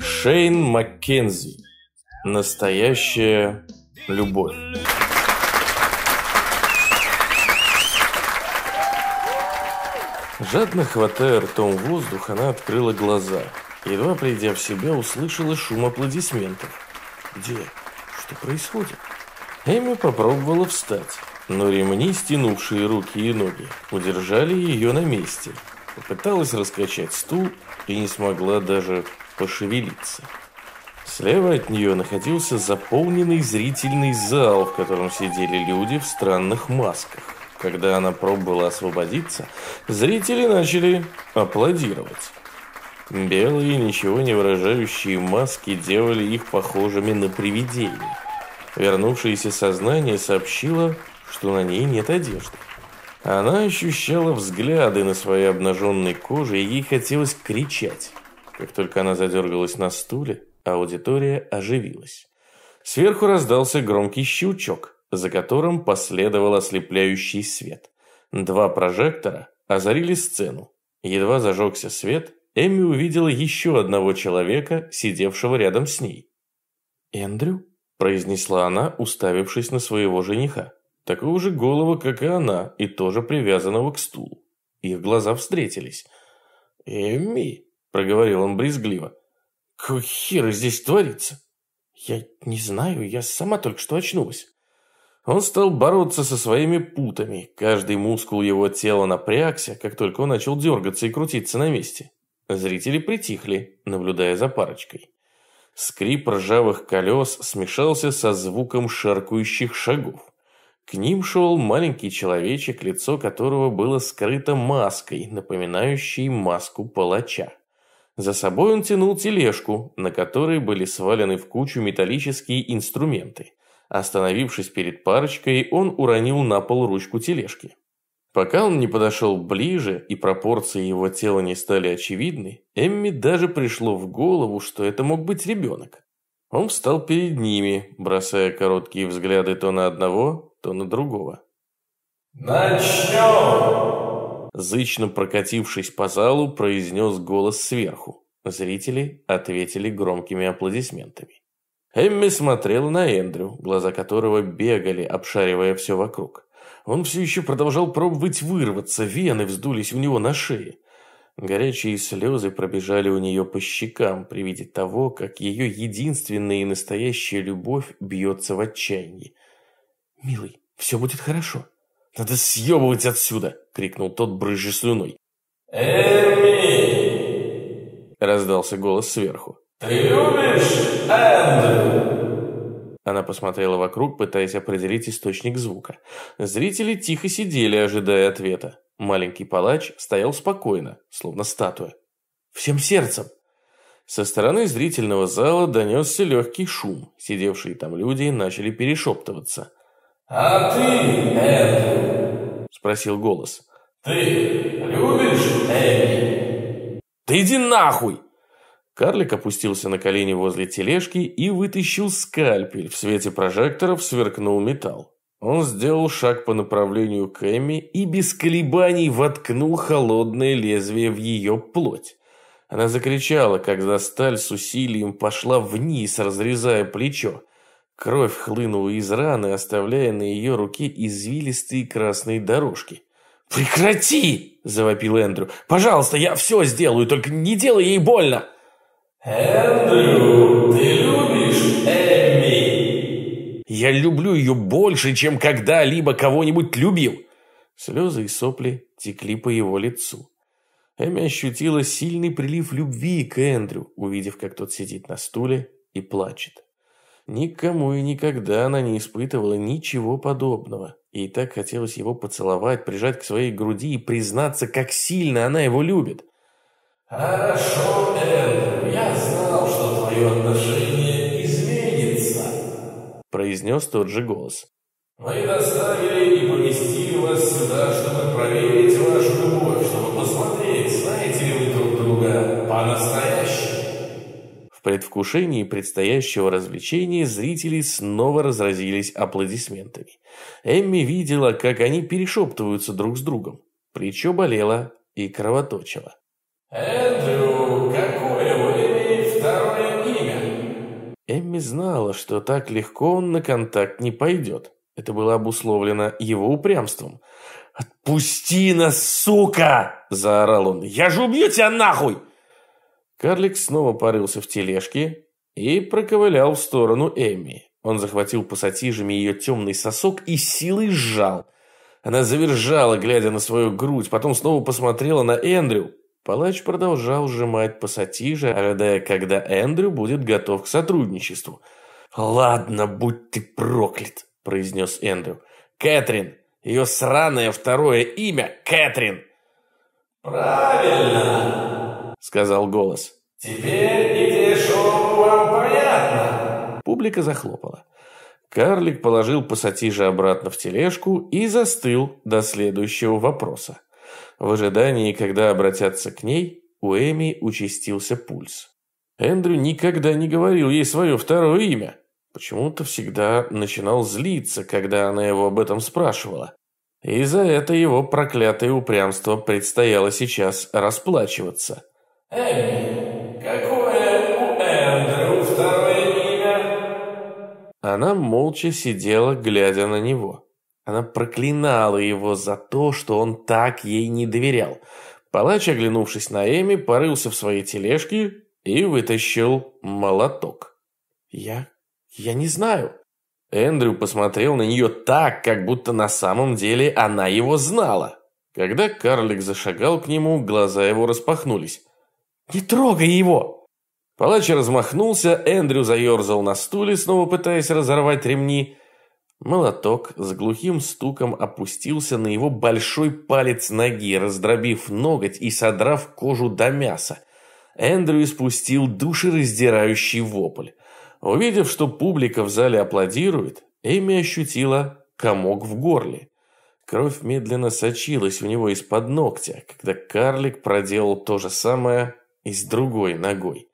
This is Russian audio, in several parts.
Шейн Маккензи. Настоящая любовь. Жадно хватая ртом воздух, она открыла глаза. Едва придя в себя, услышала шум аплодисментов. Где? Что происходит? Эми попробовала встать, но ремни, стянувшие руки и ноги, удержали ее на месте. Попыталась раскачать стул и не смогла даже пошевелиться. Слева от нее находился заполненный зрительный зал, в котором сидели люди в странных масках. Когда она пробовала освободиться, зрители начали аплодировать. Белые, ничего не выражающие маски делали их похожими на привидений. Вернувшееся сознание сообщило, что на ней нет одежды. Она ощущала взгляды на своей обнаженной коже, и ей хотелось кричать. Как только она задергалась на стуле, аудитория оживилась. Сверху раздался громкий щелчок за которым последовал ослепляющий свет. Два прожектора озарили сцену. Едва зажегся свет, Эмми увидела еще одного человека, сидевшего рядом с ней. «Эндрю?» – произнесла она, уставившись на своего жениха. Такого же голого, как и она, и тоже привязанного к стулу. Их глаза встретились. «Эмми?» – проговорил он брезгливо. «Какого хера здесь творится?» «Я не знаю, я сама только что очнулась». Он стал бороться со своими путами. Каждый мускул его тела напрягся, как только он начал дергаться и крутиться на месте. Зрители притихли, наблюдая за парочкой. Скрип ржавых колес смешался со звуком шаркающих шагов. К ним шел маленький человечек, лицо которого было скрыто маской, напоминающей маску палача. За собой он тянул тележку, на которой были свалены в кучу металлические инструменты. Остановившись перед парочкой, он уронил на пол ручку тележки. Пока он не подошел ближе и пропорции его тела не стали очевидны, Эмми даже пришло в голову, что это мог быть ребенок. Он встал перед ними, бросая короткие взгляды то на одного, то на другого. «Начнем!» Зычно прокатившись по залу, произнес голос сверху. Зрители ответили громкими аплодисментами. Эмми смотрела на Эндрю, глаза которого бегали, обшаривая все вокруг. Он все еще продолжал пробовать вырваться, вены вздулись у него на шее. Горячие слезы пробежали у нее по щекам при виде того, как ее единственная и настоящая любовь бьется в отчаянии. «Милый, все будет хорошо. Надо съебывать отсюда!» — крикнул тот, брызжа слюной. «Эмми!» — раздался голос сверху. «Ты любишь Эндрю?» Она посмотрела вокруг, пытаясь определить источник звука. Зрители тихо сидели, ожидая ответа. Маленький палач стоял спокойно, словно статуя. Всем сердцем. Со стороны зрительного зала донесся легкий шум. Сидевшие там люди начали перешептываться. «А ты, Эндрю?» – спросил голос. «Ты любишь Эми?» «Да иди нахуй!» Карлик опустился на колени возле тележки и вытащил скальпель. В свете прожекторов сверкнул металл. Он сделал шаг по направлению к Эмми и без колебаний воткнул холодное лезвие в ее плоть. Она закричала, когда сталь с усилием пошла вниз, разрезая плечо. Кровь хлынула из раны, оставляя на ее руке извилистые красные дорожки. «Прекрати!» – завопил Эндрю. «Пожалуйста, я все сделаю, только не делай ей больно!» «Эндрю, ты любишь Эмми?» «Я люблю ее больше, чем когда-либо кого-нибудь любил!» Слезы и сопли текли по его лицу. Эми ощутила сильный прилив любви к Эндрю, увидев, как тот сидит на стуле и плачет. Никому и никогда она не испытывала ничего подобного. Ей так хотелось его поцеловать, прижать к своей груди и признаться, как сильно она его любит. «Хорошо, Эндрю, я знал, что твое отношение изменится», произнес тот же голос. «Мы доставили и поместили вас сюда, чтобы проверить вашу любовь, чтобы посмотреть, знаете ли вы друг друга по-настоящему». Предвкушении предстоящего развлечения зрители снова разразились аплодисментами. Эмми видела, как они перешептываются друг с другом. Плечо болело и кровоточило. «Эндрю, какое вы второе Эми знала, что так легко он на контакт не пойдет. Это было обусловлено его упрямством. «Отпусти нас, сука!» – заорал он. «Я же убью тебя нахуй!» Карлик снова порылся в тележке и проковылял в сторону Эми. Он захватил пассатижами ее темный сосок и силой сжал. Она завержала, глядя на свою грудь, потом снова посмотрела на Эндрю. Палач продолжал сжимать пассатижи, ожидая, когда Эндрю будет готов к сотрудничеству. «Ладно, будь ты проклят!» – произнес Эндрю. «Кэтрин! Ее сраное второе имя – Кэтрин!» «Правильно!» – сказал голос. «Теперь идея шоу вам понятна!» Публика захлопала. Карлик положил пассатижи обратно в тележку и застыл до следующего вопроса. В ожидании, когда обратятся к ней, у Эми участился пульс. Эндрю никогда не говорил ей свое второе имя. Почему-то всегда начинал злиться, когда она его об этом спрашивала. И за это его проклятое упрямство предстояло сейчас расплачиваться. «Эми, какое у Эндрю второе она молча сидела, глядя на него. Она проклинала его за то, что он так ей не доверял. Палач, оглянувшись на Эми, порылся в своей тележке и вытащил молоток. «Я... я не знаю». Эндрю посмотрел на нее так, как будто на самом деле она его знала. Когда карлик зашагал к нему, глаза его распахнулись. «Не трогай его!» Палач размахнулся, Эндрю заерзал на стуле, снова пытаясь разорвать ремни. Молоток с глухим стуком опустился на его большой палец ноги, раздробив ноготь и содрав кожу до мяса. Эндрю испустил душераздирающий вопль. Увидев, что публика в зале аплодирует, Эми ощутила комок в горле. Кровь медленно сочилась у него из-под ногтя, когда карлик проделал то же самое и с другой ногой.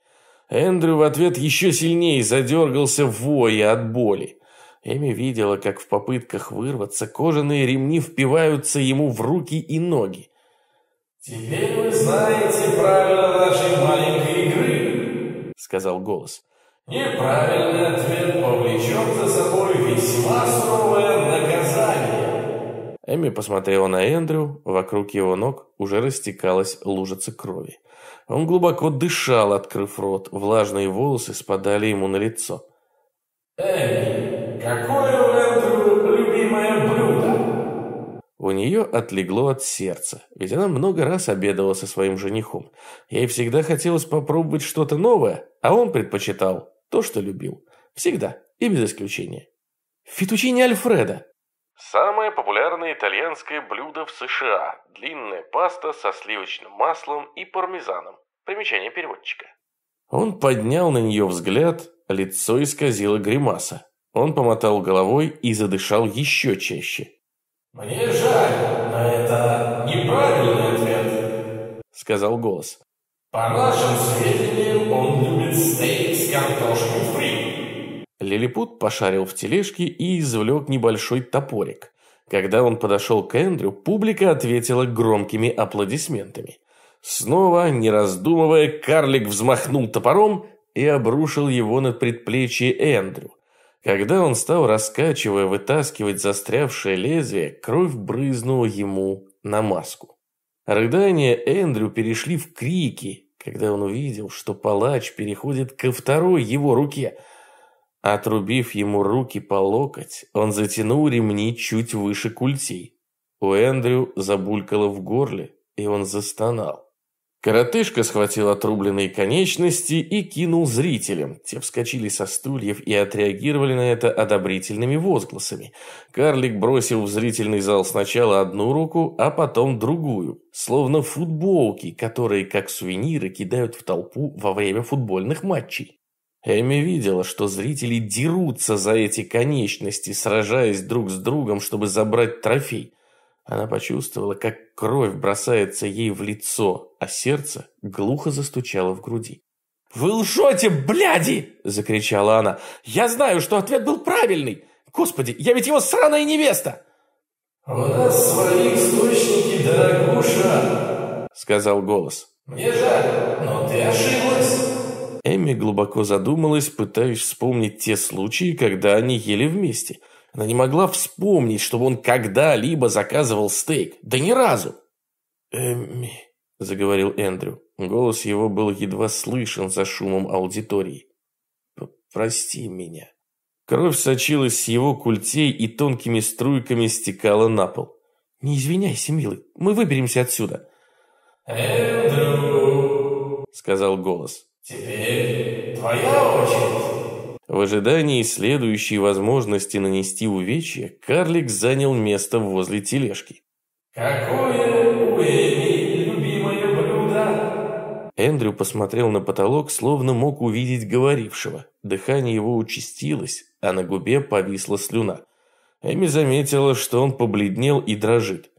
Эндрю в ответ еще сильнее задергался воя от боли. Эми видела, как в попытках вырваться кожаные ремни впиваются ему в руки и ноги. «Теперь вы знаете правила нашей маленькой игры», — сказал голос. «Неправильный ответ повлечет за собой весьма суровое наказание». Эми посмотрела на Эндрю, вокруг его ног уже растекалась лужица крови. Он глубоко дышал, открыв рот. Влажные волосы спадали ему на лицо. «Эй, какое у Эндрю любимое блюдо?» У нее отлегло от сердца, ведь она много раз обедала со своим женихом. Ей всегда хотелось попробовать что-то новое, а он предпочитал то, что любил. Всегда и без исключения. Фетучини Альфреда. Самое популярное итальянское блюдо в США. Длинная паста со сливочным маслом и пармезаном. Примечание переводчика. Он поднял на нее взгляд, лицо исказило гримаса. Он помотал головой и задышал еще чаще. «Мне жаль, но это неправильный ответ», — сказал голос. «По нашим сведениям, он любит стейк с картошкой фри». Лилипут пошарил в тележке и извлек небольшой топорик. Когда он подошел к Эндрю, публика ответила громкими аплодисментами. Снова, не раздумывая, карлик взмахнул топором и обрушил его на предплечье Эндрю. Когда он стал, раскачивая, вытаскивать застрявшее лезвие, кровь брызнула ему на маску. Рыдания Эндрю перешли в крики, когда он увидел, что палач переходит ко второй его руке. Отрубив ему руки по локоть, он затянул ремни чуть выше культей. У Эндрю забулькало в горле, и он застонал. Коротышка схватил отрубленные конечности и кинул зрителям. Те вскочили со стульев и отреагировали на это одобрительными возгласами. Карлик бросил в зрительный зал сначала одну руку, а потом другую, словно футболки, которые как сувениры кидают в толпу во время футбольных матчей. Эми видела, что зрители дерутся за эти конечности, сражаясь друг с другом, чтобы забрать трофей. Она почувствовала, как кровь бросается ей в лицо, а сердце глухо застучало в груди. «Вы лжете, бляди!» – закричала она. «Я знаю, что ответ был правильный! Господи, я ведь его сраная невеста!» «У нас свои источники, дорогуша!» – сказал голос. «Мне жаль, но ты ошиблась!» Эми глубоко задумалась, пытаясь вспомнить те случаи, когда они ели вместе. Она не могла вспомнить, чтобы он когда-либо заказывал стейк. Да ни разу. «Эми», – заговорил Эндрю. Голос его был едва слышен за шумом аудитории. «Прости меня». Кровь сочилась с его культей и тонкими струйками стекала на пол. «Не извиняйся, милый, мы выберемся отсюда». «Эндрю», — сказал голос. «Теперь твоя очередь». В ожидании следующей возможности нанести увечье, карлик занял место возле тележки. «Какое у Эми любимое блюдо?» Эндрю посмотрел на потолок, словно мог увидеть говорившего. Дыхание его участилось, а на губе повисла слюна. Эми заметила, что он побледнел и дрожит.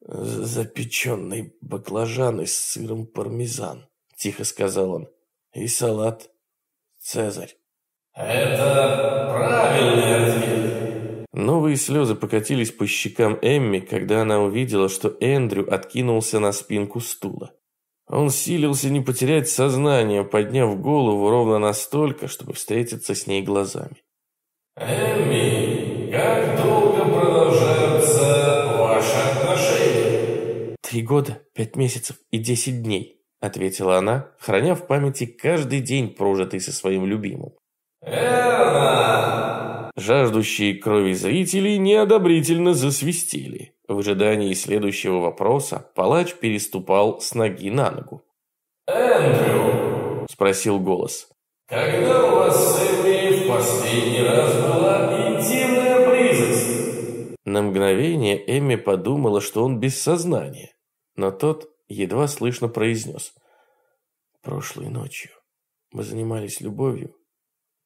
«Запеченный баклажаны с сыром пармезан», – тихо сказал он. «И салат Цезарь». «Это правильный ответ». Новые слезы покатились по щекам Эмми, когда она увидела, что Эндрю откинулся на спинку стула. Он силился не потерять сознание, подняв голову ровно настолько, чтобы встретиться с ней глазами. «Эмми, как долго продолжаются ваши отношения?» «Три года, пять месяцев и десять дней», — ответила она, храня в памяти каждый день, прожитый со своим любимым. «Верно!» Жаждущие крови зрители неодобрительно засвистели. В ожидании следующего вопроса палач переступал с ноги на ногу. «Эндрю!» – спросил голос. «Когда у вас с Эми в последний раз была интимная близость?» На мгновение Эмми подумала, что он без сознания, но тот едва слышно произнес. «Прошлой ночью мы занимались любовью.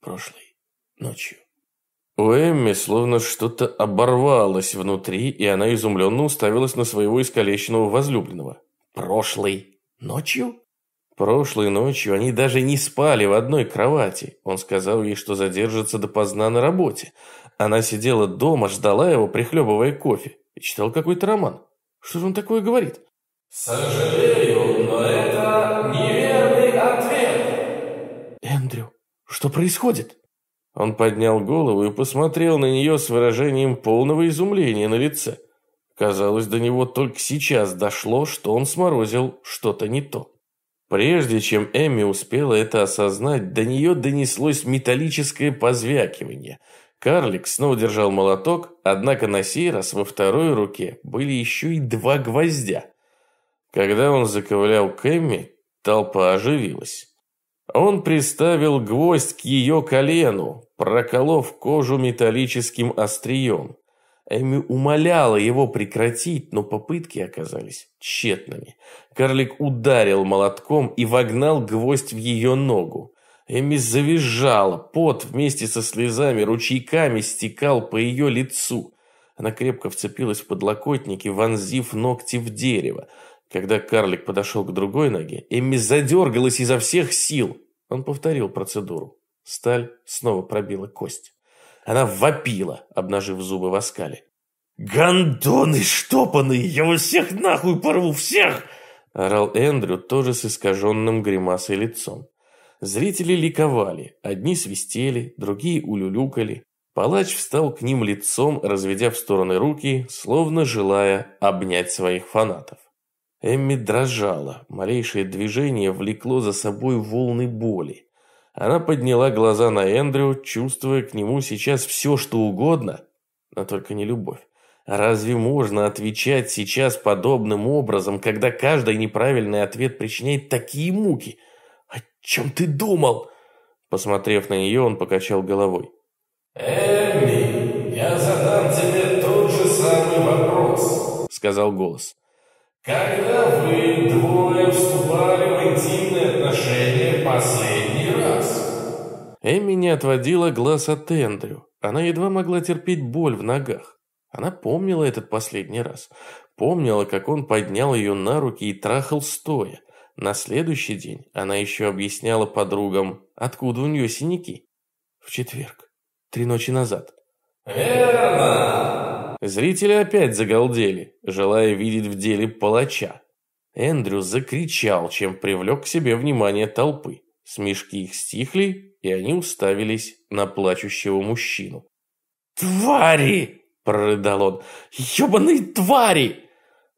Прошлой ночью». У Эмми словно что-то оборвалось внутри, и она изумленно уставилась на своего искалеченного возлюбленного. «Прошлой ночью?» Прошлой ночью они даже не спали в одной кровати. Он сказал ей, что задержится допоздна на работе. Она сидела дома, ждала его, прихлебывая кофе, и читала какой-то роман. Что же он такое говорит? «Сожалею, но это неверный ответ!» «Эндрю, что происходит?» Он поднял голову и посмотрел на нее с выражением полного изумления на лице. Казалось, до него только сейчас дошло, что он сморозил что-то не то. Прежде чем Эми успела это осознать, до нее донеслось металлическое позвякивание. Карлик снова держал молоток, однако на сей раз во второй руке были еще и два гвоздя. Когда он заковылял к Эмми, толпа оживилась. Он приставил гвоздь к ее колену, проколов кожу металлическим острием. Эми умоляла его прекратить, но попытки оказались тщетными. Карлик ударил молотком и вогнал гвоздь в ее ногу. Эми завизжала, пот вместе со слезами ручейками стекал по ее лицу. Она крепко вцепилась в подлокотники, вонзив ногти в дерево. Когда карлик подошел к другой ноге, Эмми задергалась изо всех сил. Он повторил процедуру. Сталь снова пробила кость. Она вопила, обнажив зубы в оскале. «Гондоны штопанные! Я вас всех нахуй порву! Всех!» Орал Эндрю, тоже с искаженным гримасой лицом. Зрители ликовали. Одни свистели, другие улюлюкали. Палач встал к ним лицом, разведя в стороны руки, словно желая обнять своих фанатов. Эмми дрожала, малейшее движение влекло за собой волны боли. Она подняла глаза на Эндрю, чувствуя к нему сейчас все, что угодно, но только не любовь. Разве можно отвечать сейчас подобным образом, когда каждый неправильный ответ причиняет такие муки? О чем ты думал? Посмотрев на нее, он покачал головой. «Эмми, я задам тебе тот же самый вопрос», — сказал голос. Когда вы двое вступали в интимные отношения последний раз? Эми не отводила глаз от Эндрю. Она едва могла терпеть боль в ногах. Она помнила этот последний раз. Помнила, как он поднял ее на руки и трахал стоя. На следующий день она еще объясняла подругам, откуда у нее синяки. В четверг. Три ночи назад. «Верно!» Зрители опять загалдели, желая видеть в деле палача. Эндрю закричал, чем привлек к себе внимание толпы. Смешки их стихли, и они уставились на плачущего мужчину. «Твари!» – прорыдал он. «Ебаные твари!»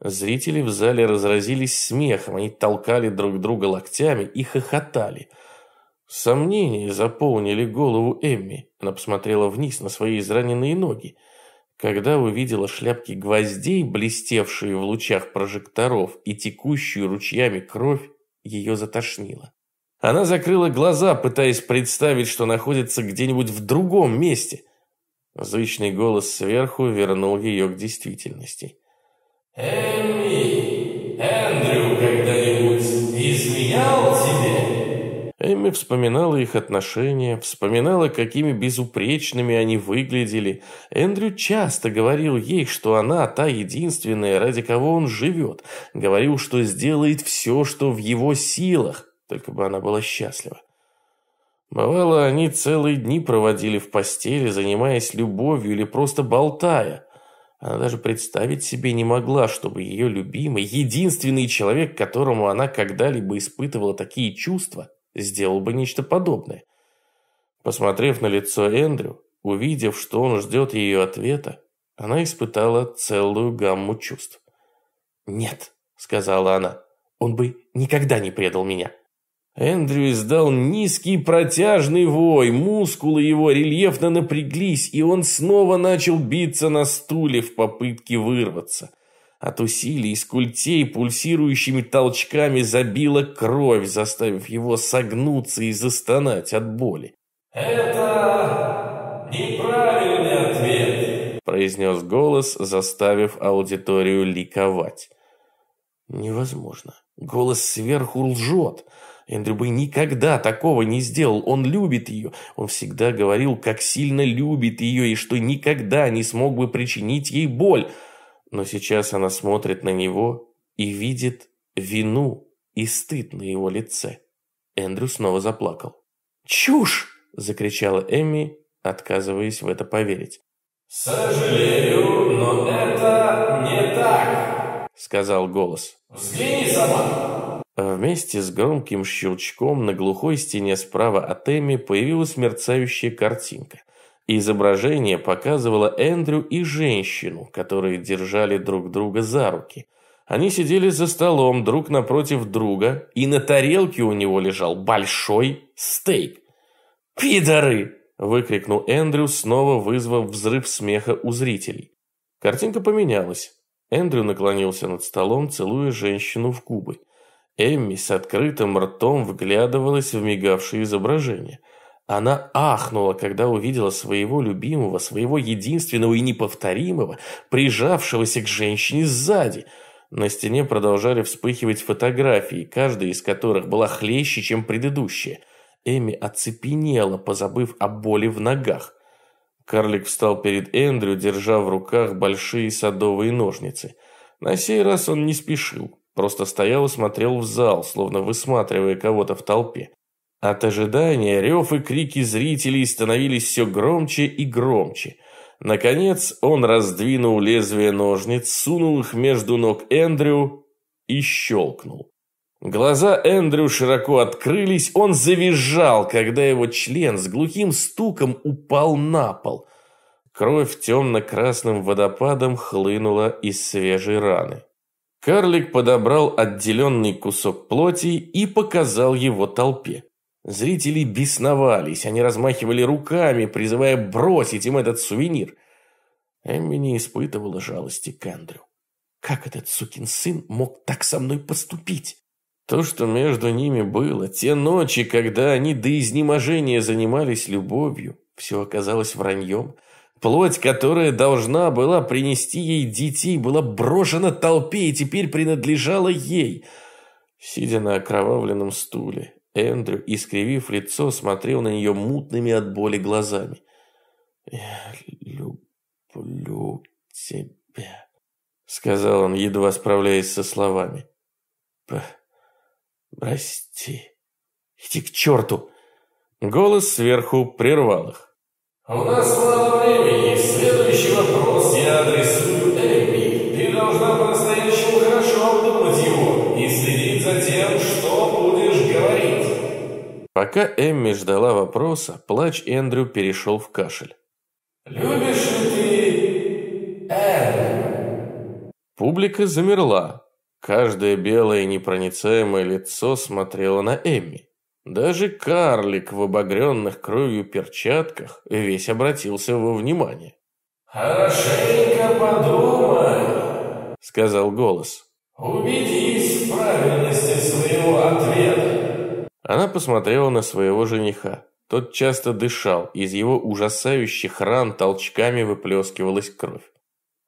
Зрители в зале разразились смехом, они толкали друг друга локтями и хохотали. Сомнения заполнили голову Эмми. Она посмотрела вниз на свои израненные ноги. Когда увидела шляпки гвоздей, блестевшие в лучах прожекторов, и текущую ручьями кровь, ее затошнило. Она закрыла глаза, пытаясь представить, что находится где-нибудь в другом месте. Зычный голос сверху вернул ее к действительности. «Эмми, Эмми вспоминала их отношения, вспоминала, какими безупречными они выглядели. Эндрю часто говорил ей, что она та единственная, ради кого он живет. Говорил, что сделает все, что в его силах только бы она была счастлива. Бывало, они целые дни проводили в постели, занимаясь любовью или просто болтая. Она даже представить себе не могла, чтобы ее любимый, единственный человек, которому она когда-либо испытывала такие чувства, сделал бы нечто подобное. Посмотрев на лицо Эндрю, увидев, что он ждет ее ответа, она испытала целую гамму чувств. «Нет», — сказала она, — «он бы никогда не предал меня». Эндрю издал низкий протяжный вой, мускулы его рельефно напряглись, и он снова начал биться на стуле в попытке вырваться. От усилий из культей пульсирующими толчками забила кровь, заставив его согнуться и застонать от боли. «Это неправильный ответ», – произнес голос, заставив аудиторию ликовать. «Невозможно. Голос сверху лжет». Эндрю бы никогда такого не сделал. Он любит ее. Он всегда говорил, как сильно любит ее и что никогда не смог бы причинить ей боль. Но сейчас она смотрит на него и видит вину и стыд на его лице. Эндрю снова заплакал. «Чушь!» – закричала Эмми, отказываясь в это поверить. «Сожалею, но это не так», – сказал голос. «Взгляни сама». Вместе с громким щелчком на глухой стене справа от Эми появилась мерцающая картинка. Изображение показывало Эндрю и женщину, которые держали друг друга за руки. Они сидели за столом друг напротив друга, и на тарелке у него лежал большой стейк. «Пидоры!» – выкрикнул Эндрю, снова вызвав взрыв смеха у зрителей. Картинка поменялась. Эндрю наклонился над столом, целуя женщину в губы. Эмми с открытым ртом вглядывалась в мигавшее изображение. Она ахнула, когда увидела своего любимого, своего единственного и неповторимого, прижавшегося к женщине сзади. На стене продолжали вспыхивать фотографии, каждая из которых была хлеще, чем предыдущая. Эми оцепенела, позабыв о боли в ногах. Карлик встал перед Эндрю, держа в руках большие садовые ножницы. На сей раз он не спешил. Просто стоял и смотрел в зал, словно высматривая кого-то в толпе. От ожидания рев и крики зрителей становились все громче и громче. Наконец он раздвинул лезвие ножниц, сунул их между ног Эндрю и щелкнул. Глаза Эндрю широко открылись, он завизжал, когда его член с глухим стуком упал на пол. Кровь темно-красным водопадом хлынула из свежей раны. Карлик подобрал отделенный кусок плоти и показал его толпе. Зрители бесновались, они размахивали руками, призывая бросить им этот сувенир. Эмми не испытывала жалости к Эндрю. Как этот сукин сын мог так со мной поступить? То, что между ними было, те ночи, когда они до изнеможения занимались любовью, все оказалось враньем. Плоть, которая должна была принести ей детей, была брошена толпе и теперь принадлежала ей. Сидя на окровавленном стуле, Эндрю, искривив лицо, смотрел на нее мутными от боли глазами. «Я люблю тебя», — сказал он, едва справляясь со словами. «Прости». «Иди к черту!» Голос сверху прервал их. У нас мало времени. Следующий вопрос я адресую Эми. Ты должна по-настоящему хорошо обдумать его и следить за тем, что будешь говорить. Пока Эмми ждала вопроса, плач Эндрю перешел в кашель. «Любишь ли ты Эндрю?» Публика замерла. Каждое белое непроницаемое лицо смотрело на Эмми. Даже карлик в обогренных кровью перчатках весь обратился во внимание. «Хорошенько подумай», — сказал голос. «Убедись в правильности своего ответа». Она посмотрела на своего жениха. Тот часто дышал, из его ужасающих ран толчками выплескивалась кровь.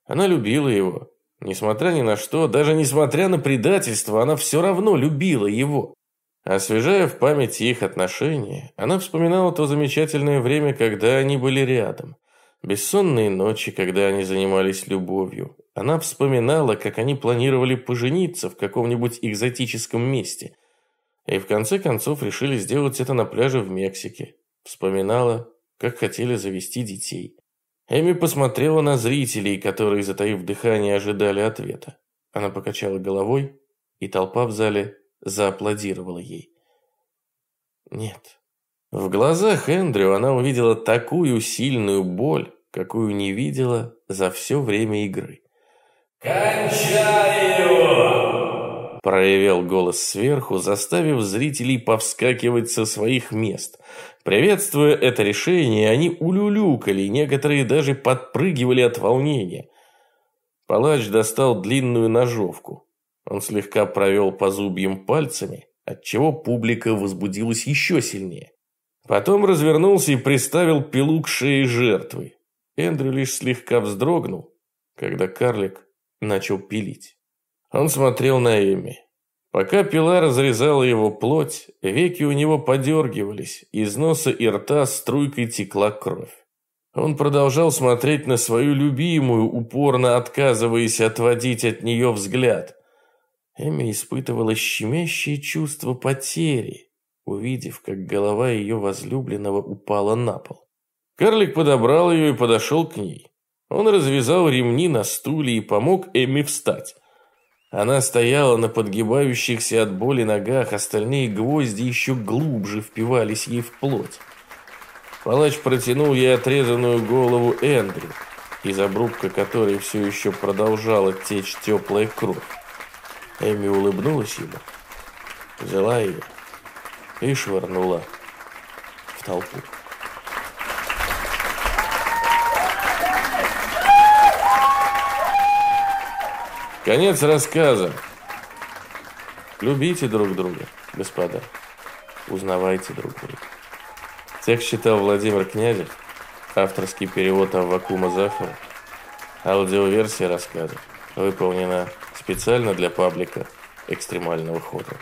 Она любила его. Несмотря ни на что, даже несмотря на предательство, она все равно любила его. Освежая в памяти их отношения, она вспоминала то замечательное время, когда они были рядом. Бессонные ночи, когда они занимались любовью. Она вспоминала, как они планировали пожениться в каком-нибудь экзотическом месте. И в конце концов решили сделать это на пляже в Мексике. Вспоминала, как хотели завести детей. Эми посмотрела на зрителей, которые, затаив дыхание, ожидали ответа. Она покачала головой, и толпа в зале зааплодировала ей. Нет. В глазах Эндрю она увидела такую сильную боль, какую не видела за все время игры. «Кончай его!» Проявил голос сверху, заставив зрителей повскакивать со своих мест. Приветствуя это решение, они улюлюкали, некоторые даже подпрыгивали от волнения. Палач достал длинную ножовку. Он слегка провел по зубьям пальцами, отчего публика возбудилась еще сильнее. Потом развернулся и приставил пилу к шее жертвы. Эндрю лишь слегка вздрогнул, когда карлик начал пилить. Он смотрел на Эми. Пока пила разрезала его плоть, веки у него подергивались, из носа и рта струйкой текла кровь. Он продолжал смотреть на свою любимую, упорно отказываясь отводить от нее взгляд. Эми испытывала щемящее чувство потери, увидев, как голова ее возлюбленного упала на пол. Карлик подобрал ее и подошел к ней. Он развязал ремни на стуле и помог Эми встать. Она стояла на подгибающихся от боли ногах, остальные гвозди еще глубже впивались ей в плоть. Палач протянул ей отрезанную голову Эндрю, из обрубка которой все еще продолжала течь теплая кровь. Эми улыбнулась ему, взяла ее и швырнула в толпу. Конец рассказа. Любите друг друга, господа. Узнавайте друг друга. Текст читал Владимир Князев, авторский перевод Аввакума Захара, аудиоверсия рассказа выполнена специально для паблика экстремального хода.